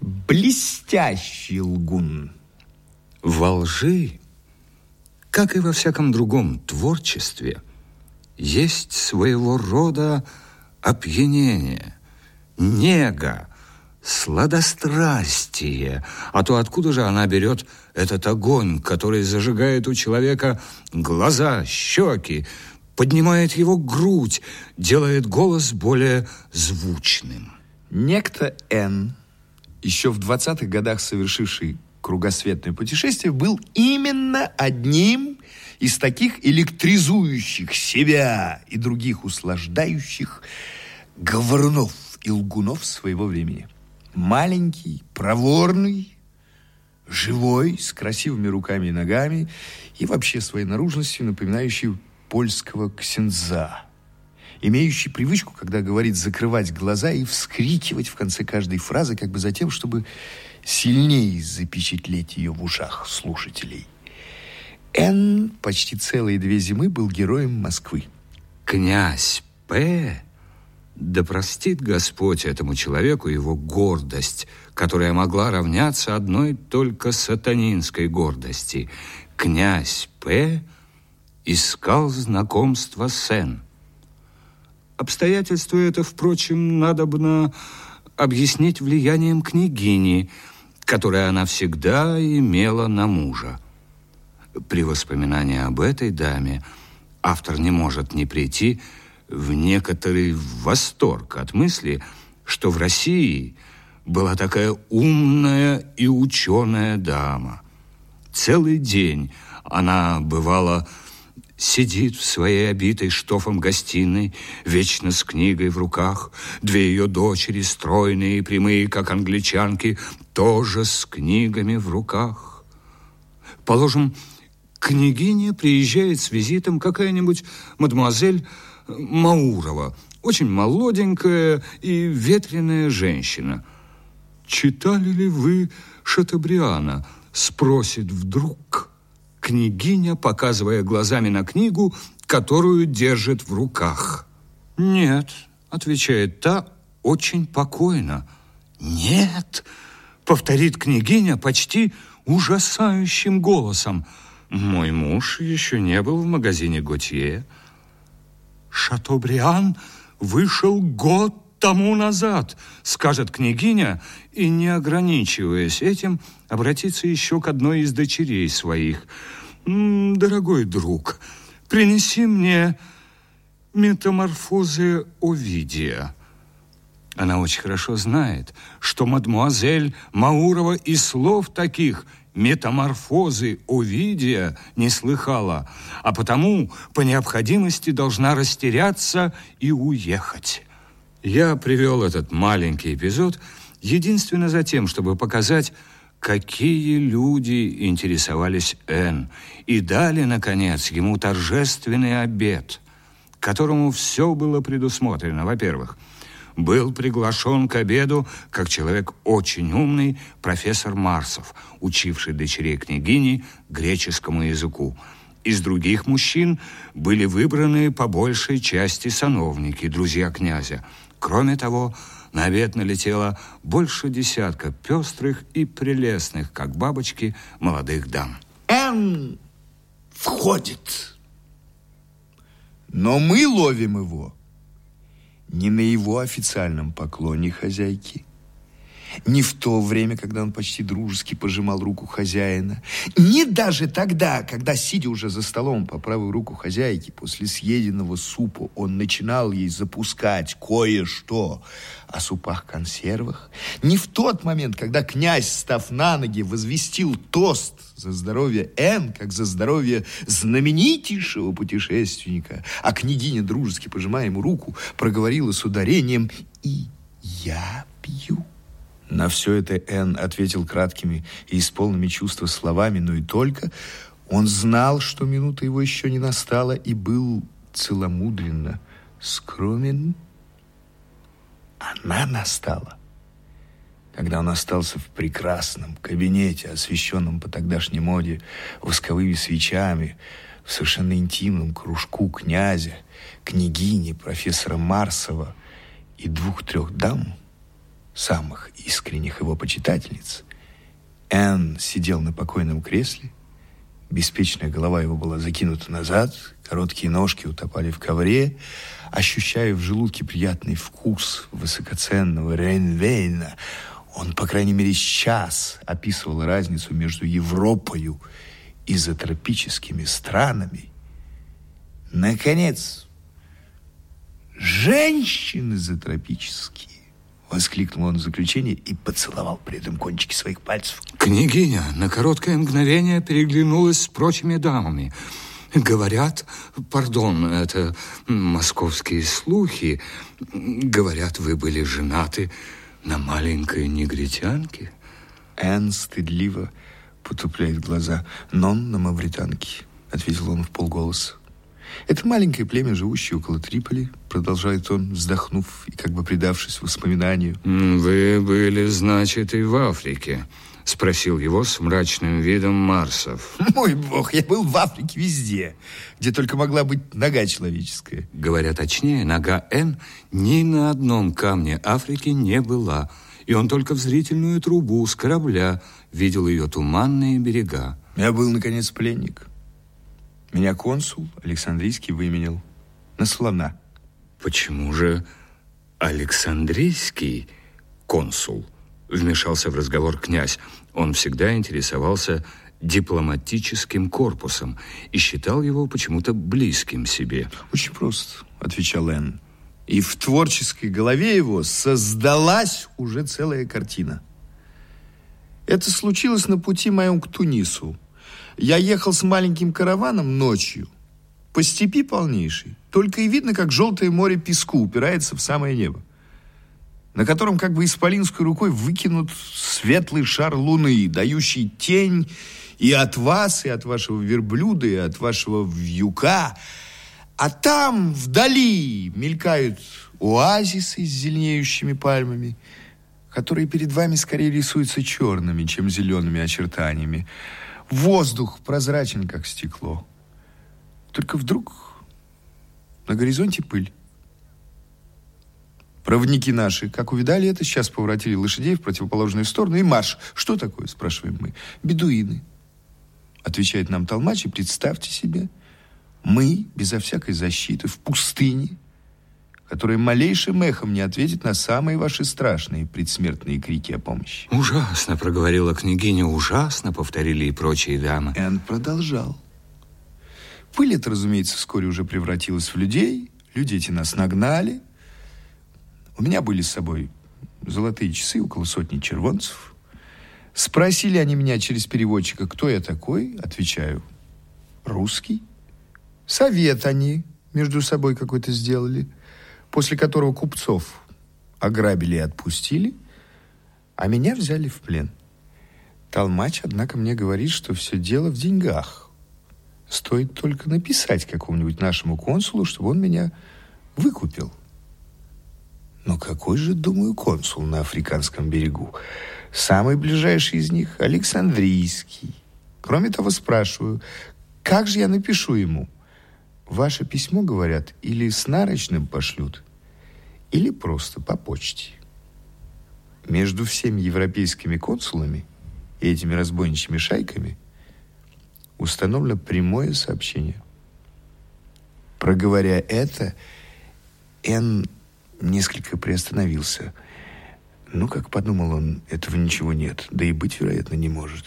блестящий лгун. Во лжи, как и во всяком другом творчестве, есть своего рода опьянение, нега, сладострастие. А то откуда же она берет этот огонь, который зажигает у человека глаза, щеки, поднимает его грудь, делает голос более звучным? Некто Н, еще в 20-х годах совершивший кругосветное путешествие, был именно одним из таких электризующих себя и других услаждающих говорунов и лгунов своего времени. Маленький, проворный, живой, с красивыми руками и ногами и вообще своей наружностью напоминающий польского ксенза, имеющий привычку, когда говорит, закрывать глаза и вскрикивать в конце каждой фразы, как бы за тем, чтобы сильнее запечатлеть ее в ушах слушателей. Н почти целые две зимы был героем Москвы. Князь П. Да простит Господь этому человеку его гордость, которая могла равняться одной только сатанинской гордости. Князь П. искал знакомства с Н. Обстоятельство это, впрочем, надобно объяснить влиянием княгини, которое она всегда имела на мужа. При воспоминании об этой даме автор не может не прийти в некоторый восторг от мысли, что в России была такая умная и ученая дама. Целый день она бывала сидит в своей обитой штофом гостиной, вечно с книгой в руках. Две ее дочери, стройные и прямые, как англичанки, тоже с книгами в руках. Положим, княгиня приезжает с визитом какая-нибудь мадемуазель Маурова, очень молоденькая и ветреная женщина. «Читали ли вы Шатабриана?» спросит вдруг княгиня, показывая глазами на книгу, которую держит в руках. «Нет», — отвечает та очень покойно. «Нет», — повторит княгиня почти ужасающим голосом. «Мой муж еще не был в магазине Готье». «Шатобриан вышел год тому назад», скажет княгиня, и, не ограничиваясь этим, обратиться еще к одной из дочерей своих. «Дорогой друг, принеси мне метаморфозы Овидия». Она очень хорошо знает, что мадмуазель Маурова и слов таких – метаморфозы Овидия не слыхала, а потому по необходимости должна растеряться и уехать. Я привел этот маленький эпизод единственно за тем, чтобы показать, какие люди интересовались Н и дали, наконец, ему торжественный обед, которому все было предусмотрено. Во-первых, был приглашен к обеду, как человек очень умный, профессор Марсов, учивший дочерей княгини греческому языку. Из других мужчин были выбраны по большей части сановники, друзья князя. Кроме того, на обед налетело больше десятка пестрых и прелестных, как бабочки, молодых дам. Н входит, но мы ловим его не на его официальном поклоне хозяйки, не в то время, когда он почти дружески пожимал руку хозяина, не даже тогда, когда, сидя уже за столом по правую руку хозяйки, после съеденного супа он начинал ей запускать кое-что о супах-консервах, не в тот момент, когда князь, став на ноги, возвестил тост за здоровье Н, как за здоровье знаменитейшего путешественника, а княгиня, дружески пожимая ему руку, проговорила с ударением «И я пью». На все это Н ответил краткими и исполненными чувства словами, но и только. Он знал, что минута его еще не настала, и был целомудренно скромен. Она настала, когда он остался в прекрасном кабинете, освещенном по тогдашней моде восковыми свечами, в совершенно интимном кружку князя, княгини, профессора Марсова и двух-трех дам – самых искренних его почитательниц, Энн сидел на покойном кресле, беспечная голова его была закинута назад, короткие ножки утопали в ковре, ощущая в желудке приятный вкус высокоценного Рейнвейна, он, по крайней мере, час описывал разницу между Европою и изотропическими странами. Наконец, женщины изотропические Воскликнул он в заключение и поцеловал при этом кончики своих пальцев. Княгиня на короткое мгновение переглянулась с прочими дамами. Говорят, пардон, это московские слухи, говорят, вы были женаты на маленькой негритянке. Энн стыдливо потупляет глаза. «Нон на мавританке», — ответил он в полголоса. Это маленькое племя, живущее около Триполи, продолжает он, вздохнув и как бы предавшись воспоминанию. Вы были, значит, и в Африке, спросил его с мрачным видом Марсов. Мой бог, я был в Африке везде, где только могла быть нога человеческая. Говоря точнее, нога Н ни на одном камне Африки не была, и он только в зрительную трубу с корабля видел ее туманные берега. Я был, наконец, пленник. Меня консул Александрийский выменил на слона. Почему же Александрийский консул? Вмешался в разговор князь. Он всегда интересовался дипломатическим корпусом и считал его почему-то близким себе. Очень просто, отвечал Энн. И в творческой голове его создалась уже целая картина. Это случилось на пути моем к Тунису. Я ехал с маленьким караваном ночью по степи полнейшей. Только и видно, как желтое море песку упирается в самое небо, на котором как бы исполинской рукой выкинут светлый шар луны, дающий тень и от вас, и от вашего верблюда, и от вашего вьюка. А там вдали мелькают оазисы с зеленеющими пальмами, которые перед вами скорее рисуются черными, чем зелеными очертаниями. Воздух прозрачен, как стекло. Только вдруг на горизонте пыль. Проводники наши, как увидали это, сейчас поворотили лошадей в противоположную сторону и марш. Что такое, спрашиваем мы. Бедуины. Отвечает нам толмач, и представьте себе, мы, безо всякой защиты, в пустыне, который малейшим эхом не ответит на самые ваши страшные предсмертные крики о помощи. Ужасно, проговорила княгиня, ужасно, повторили и прочие дамы. Энн продолжал. Пыль это, разумеется, вскоре уже превратилась в людей. Люди эти нас нагнали. У меня были с собой золотые часы, около сотни червонцев. Спросили они меня через переводчика, кто я такой. Отвечаю, русский. Совет они между собой какой-то сделали после которого купцов ограбили и отпустили, а меня взяли в плен. Толмач, однако, мне говорит, что все дело в деньгах. Стоит только написать какому-нибудь нашему консулу, чтобы он меня выкупил. Но какой же, думаю, консул на африканском берегу? Самый ближайший из них – Александрийский. Кроме того, спрашиваю, как же я напишу ему – Ваше письмо, говорят, или с нарочным пошлют, или просто по почте. Между всеми европейскими консулами и этими разбойничьими шайками установлено прямое сообщение. Проговоря это, Н несколько приостановился. Ну, как подумал он, этого ничего нет, да и быть, вероятно, не может.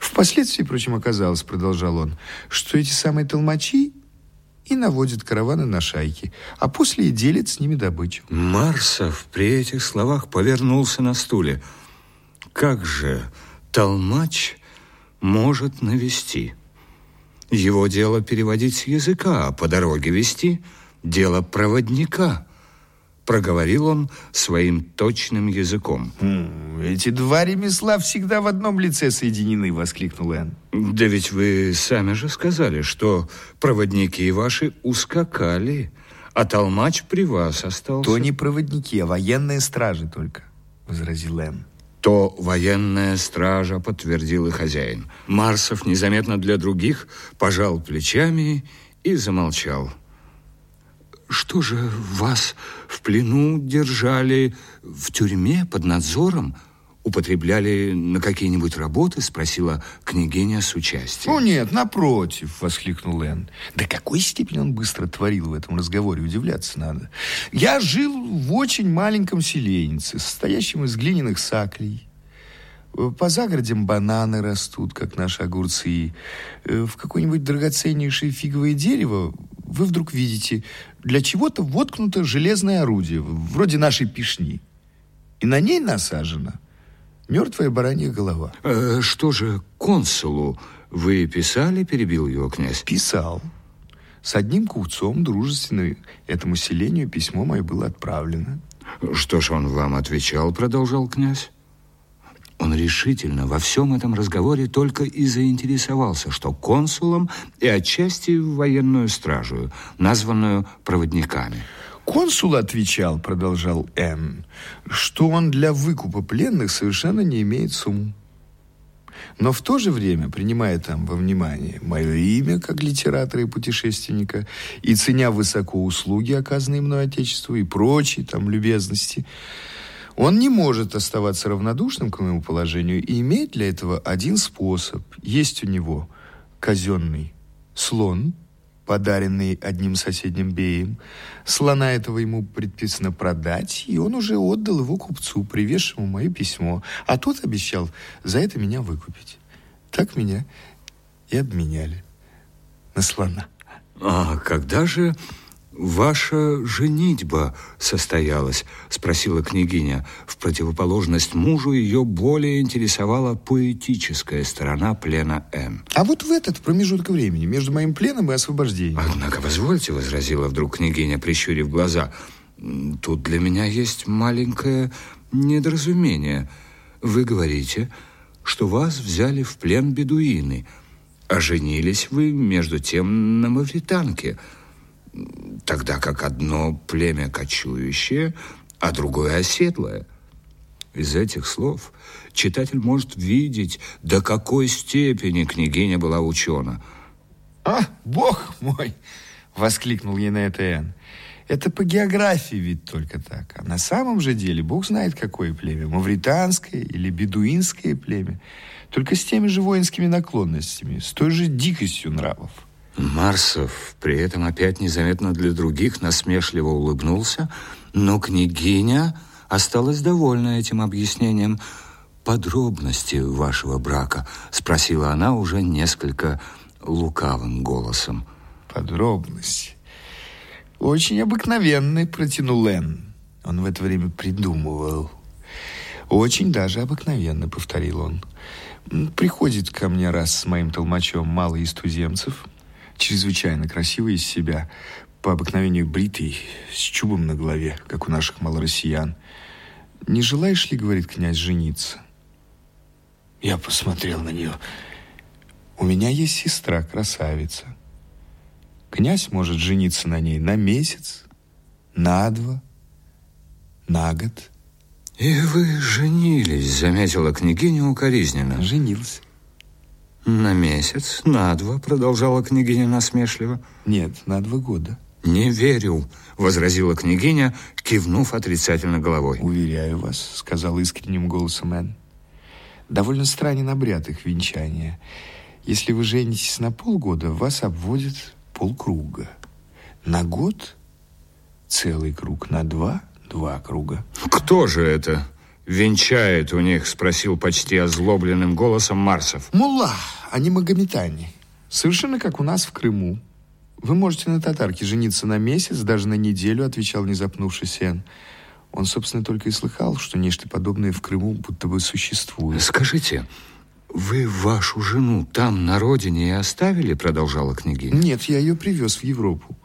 Впоследствии, впрочем, оказалось, продолжал он, что эти самые толмачи и наводит караваны на шайки, а после и делит с ними добычу. Марсов при этих словах повернулся на стуле. Как же толмач может навести? Его дело переводить с языка, а по дороге вести дело проводника проговорил он своим точным языком. «Эти два ремесла всегда в одном лице соединены», — воскликнул Энн. «Да ведь вы сами же сказали, что проводники ваши ускакали, а толмач при вас остался». «То не проводники, а военные стражи только», — возразил Энн. То военная стража, подтвердил и хозяин. Марсов незаметно для других пожал плечами и замолчал. Что же, вас в плену держали в тюрьме под надзором? Употребляли на какие-нибудь работы? Спросила княгиня с участием. Ну нет, напротив, воскликнул Энн. До какой степени он быстро творил в этом разговоре, удивляться надо. Я жил в очень маленьком селеннице, состоящем из глиняных саклей. По загородям бананы растут, как наши огурцы. Э, в какое-нибудь драгоценнейшее фиговое дерево вы вдруг видите, для чего-то воткнуто железное орудие, вроде нашей пишни. И на ней насажена мертвая баранья голова. Э, что же, консулу вы писали, перебил его князь? Писал. С одним купцом, дружественно этому селению, письмо мое было отправлено. Что ж он вам отвечал, продолжал князь? Он решительно во всем этом разговоре только и заинтересовался, что консулом и отчасти военную стражу, названную проводниками. Консул отвечал, продолжал Н, что он для выкупа пленных совершенно не имеет сумм. Но в то же время, принимая там во внимание мое имя как литератора и путешественника и ценя высоко услуги, оказанные мной Отечеству, и прочие там любезности, он не может оставаться равнодушным к моему положению и имеет для этого один способ. Есть у него казенный слон, подаренный одним соседним беем. Слона этого ему предписано продать, и он уже отдал его купцу, привезшему мое письмо. А тот обещал за это меня выкупить. Так меня и обменяли на слона. А когда же «Ваша женитьба состоялась?» – спросила княгиня. В противоположность мужу ее более интересовала поэтическая сторона плена Н. А вот в этот промежуток времени между моим пленом и освобождением. Однако, позвольте, возразила вдруг княгиня, прищурив глаза. Тут для меня есть маленькое недоразумение. Вы говорите, что вас взяли в плен бедуины, а женились вы между тем на мавританке – тогда как одно племя кочующее, а другое оседлое. Из этих слов читатель может видеть, до какой степени княгиня была учена. «А, бог мой!» — воскликнул Энн. «Это по географии ведь только так. А на самом же деле бог знает, какое племя. Мавританское или бедуинское племя. Только с теми же воинскими наклонностями, с той же дикостью нравов». Марсов при этом опять незаметно для других насмешливо улыбнулся, но княгиня осталась довольна этим объяснением. «Подробности вашего брака?» — спросила она уже несколько лукавым голосом. «Подробности? Очень обыкновенный», — протянул Лен. Он в это время придумывал. «Очень даже обыкновенно», — повторил он. «Приходит ко мне раз с моим толмачом малый из туземцев» чрезвычайно красивый из себя, по обыкновению бритый, с чубом на голове, как у наших малороссиян. «Не желаешь ли, — говорит князь, — жениться?» Я посмотрел на нее. «У меня есть сестра, красавица. Князь может жениться на ней на месяц, на два, на год». «И вы женились», — заметила княгиня укоризненно. «Женился». На месяц, на два, продолжала княгиня насмешливо. Нет, на два года. Не верю, возразила княгиня, кивнув отрицательно головой. Уверяю вас, сказал искренним голосом Энн. Довольно странен обряд их венчания. Если вы женитесь на полгода, вас обводят полкруга. На год целый круг, на два два круга. Кто же это? Венчает у них?» – спросил почти озлобленным голосом Марсов. «Мулла, а не магометане. Совершенно как у нас в Крыму. Вы можете на татарке жениться на месяц, даже на неделю», – отвечал не запнувшись Эн. Он, собственно, только и слыхал, что нечто подобное в Крыму будто бы существует. «Скажите, вы вашу жену там, на родине, и оставили?» – продолжала княгиня. «Нет, я ее привез в Европу.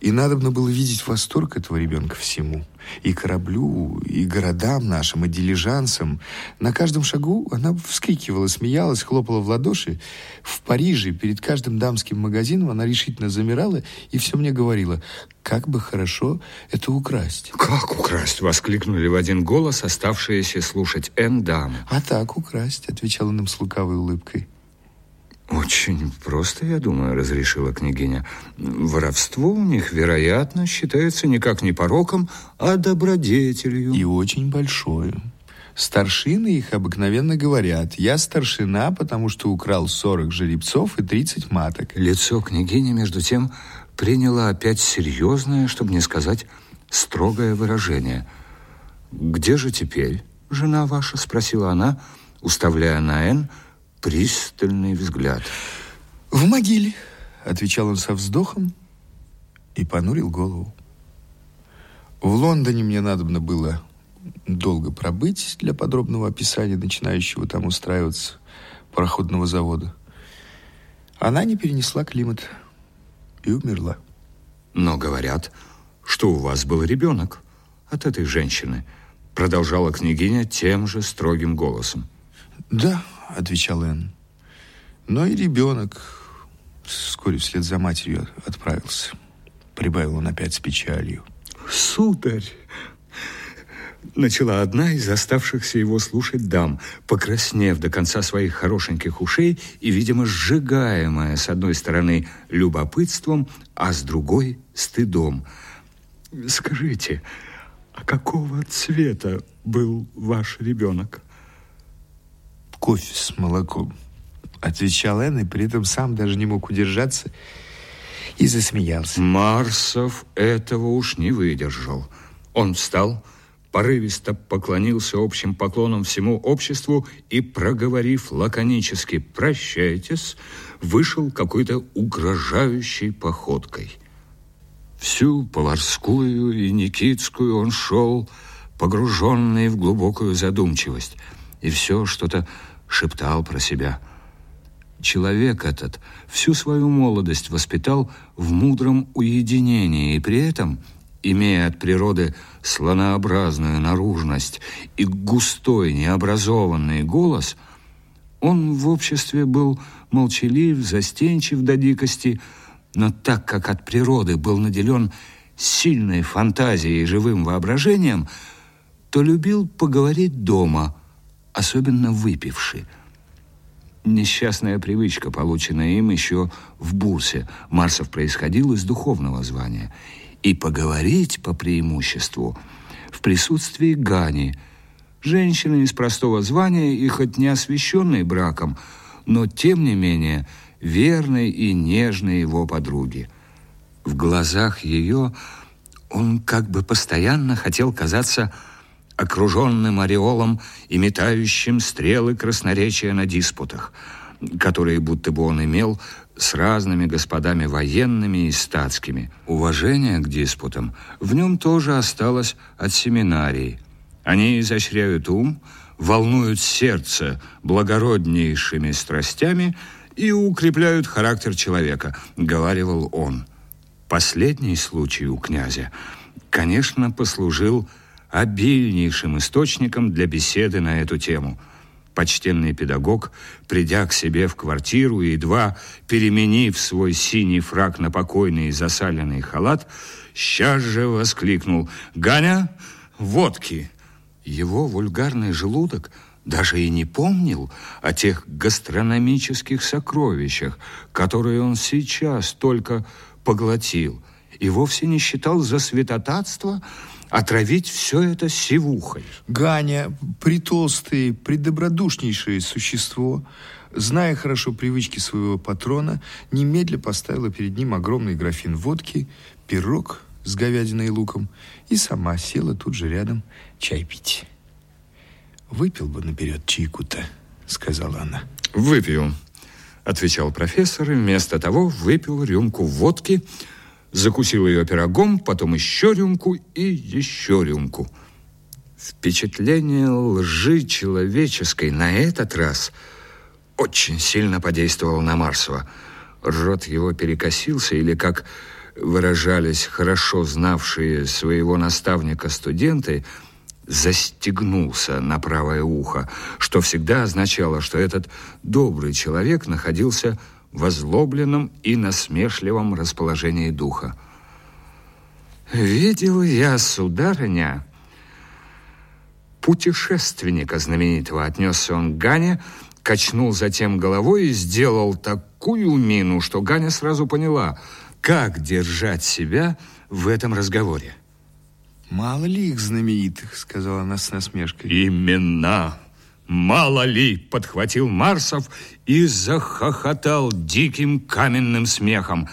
И надобно было видеть восторг этого ребенка всему. И кораблю, и городам нашим, и дилижансам. На каждом шагу она вскрикивала, смеялась, хлопала в ладоши. В Париже перед каждым дамским магазином она решительно замирала и все мне говорила, как бы хорошо это украсть. «Как украсть?» — воскликнули в один голос оставшиеся слушать Н дамы. «А так украсть», — отвечала нам с лукавой улыбкой. Очень просто, я думаю, разрешила княгиня. Воровство у них, вероятно, считается никак не пороком, а добродетелью. И очень большое. Старшины их обыкновенно говорят, я старшина, потому что украл 40 жеребцов и 30 маток. Лицо княгини, между тем, приняло опять серьезное, чтобы не сказать строгое выражение. «Где же теперь жена ваша?» – спросила она, уставляя на Энн пристальный взгляд. «В могиле», – отвечал он со вздохом и понурил голову. В Лондоне мне надобно было долго пробыть для подробного описания начинающего там устраиваться пароходного завода. Она не перенесла климат и умерла. Но говорят, что у вас был ребенок от этой женщины, продолжала княгиня тем же строгим голосом. Да, отвечал Энн. Но и ребенок вскоре вслед за матерью отправился. Прибавил он опять с печалью. Сударь, начала одна из оставшихся его слушать дам, покраснев до конца своих хорошеньких ушей и, видимо, сжигаемая с одной стороны любопытством, а с другой стыдом. Скажите, а какого цвета был ваш ребенок? Кофе с молоком, отвечал Энн, и при этом сам даже не мог удержаться и засмеялся. Марсов этого уж не выдержал. Он встал, порывисто поклонился общим поклоном всему обществу и, проговорив лаконически «прощайтесь», вышел какой-то угрожающей походкой. Всю Поварскую и Никитскую он шел, погруженный в глубокую задумчивость, и все что-то шептал про себя. Человек этот всю свою молодость воспитал в мудром уединении, и при этом – имея от природы слонообразную наружность и густой необразованный голос, он в обществе был молчалив, застенчив до дикости, но так как от природы был наделен сильной фантазией и живым воображением, то любил поговорить дома, особенно выпивший. Несчастная привычка, полученная им еще в Бурсе. Марсов происходил из духовного звания – и поговорить по преимуществу в присутствии Гани, женщины из простого звания и хоть не освященной браком, но тем не менее верной и нежной его подруги. В глазах ее он как бы постоянно хотел казаться окруженным ореолом и метающим стрелы красноречия на диспутах, которые будто бы он имел с разными господами военными и статскими. Уважение к диспутам в нем тоже осталось от семинарии. Они изощряют ум, волнуют сердце благороднейшими страстями и укрепляют характер человека, говаривал он. Последний случай у князя, конечно, послужил обильнейшим источником для беседы на эту тему – Почтенный педагог, придя к себе в квартиру и едва переменив свой синий фрак на покойный засаленный халат, сейчас же воскликнул «Ганя, водки!» Его вульгарный желудок даже и не помнил о тех гастрономических сокровищах, которые он сейчас только поглотил, и вовсе не считал за святотатство – отравить все это сивухой. Ганя, притолстое, предобродушнейшее существо, зная хорошо привычки своего патрона, немедля поставила перед ним огромный графин водки, пирог с говядиной и луком и сама села тут же рядом чай пить. «Выпил бы наперед чайку-то», — сказала она. «Выпью», — отвечал профессор, и вместо того выпил рюмку водки — закусил ее пирогом, потом еще рюмку и еще рюмку. Впечатление лжи человеческой на этот раз очень сильно подействовало на Марсова. Рот его перекосился, или, как выражались хорошо знавшие своего наставника студенты, застегнулся на правое ухо, что всегда означало, что этот добрый человек находился в озлобленном и насмешливом расположении духа. «Видел я, сударыня, путешественника знаменитого», отнесся он к Гане, качнул затем головой и сделал такую мину, что Ганя сразу поняла, как держать себя в этом разговоре. «Мало ли их знаменитых», — сказала она с насмешкой. «Именно! Мало ли!» — подхватил Марсов и захохотал диким каменным смехом.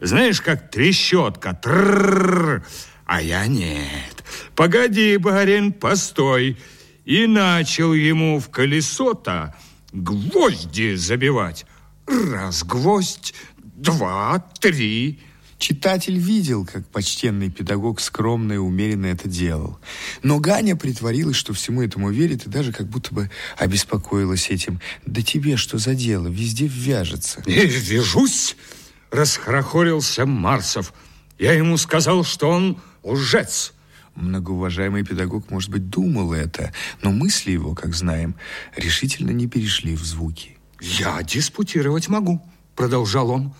«Знаешь, как трещотка! Тррррр! А я нет! Погоди, барин, постой!» И начал ему в колесо-то гвозди забивать. Раз гвоздь, два, три. Читатель видел, как почтенный педагог скромно и умеренно это делал. Но Ганя притворилась, что всему этому верит, и даже как будто бы обеспокоилась этим. «Да тебе что за дело? Везде вяжется». «Не вяжусь!» – расхорохорился Марсов. «Я ему сказал, что он лжец». Многоуважаемый педагог, может быть, думал это, но мысли его, как знаем, решительно не перешли в звуки. «Я диспутировать могу», – продолжал он.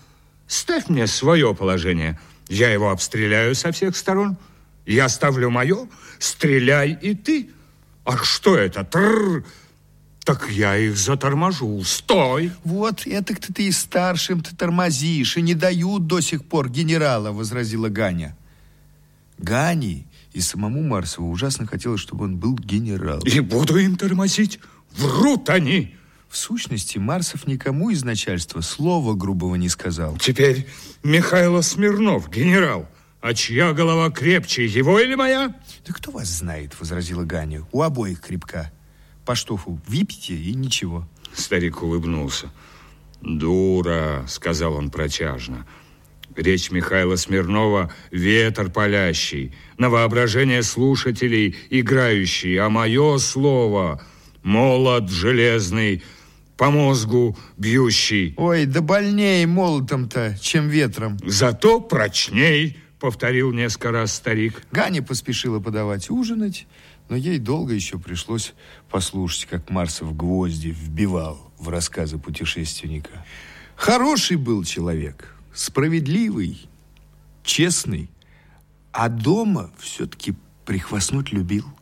«Ставь мне свое положение. Я его обстреляю со всех сторон. Я ставлю мое, стреляй и ты. А что это? Тррр! Так я их заторможу. Стой! Вот это-то ты и старшим-то тормозишь, и не дают до сих пор генерала, возразила Ганя. Гани и самому Марсову ужасно хотелось, чтобы он был генерал. И буду им тормозить. Врут они. В сущности, Марсов никому из начальства слова грубого не сказал. Теперь Михайло Смирнов, генерал. А чья голова крепче, его или моя? Да кто вас знает, возразила Ганя. У обоих крепка. По штофу выпейте и ничего. Старик улыбнулся. «Дура», — сказал он протяжно. Речь Михаила Смирнова – ветер палящий, на воображение слушателей играющий, а мое слово – молот железный, по мозгу бьющий. Ой, да больнее молотом-то, чем ветром. Зато прочней, повторил несколько раз старик. Ганя поспешила подавать ужинать, но ей долго еще пришлось послушать, как Марсов гвозди вбивал в рассказы путешественника. Хороший был человек – справедливый, честный, а дома все-таки прихвастнуть любил –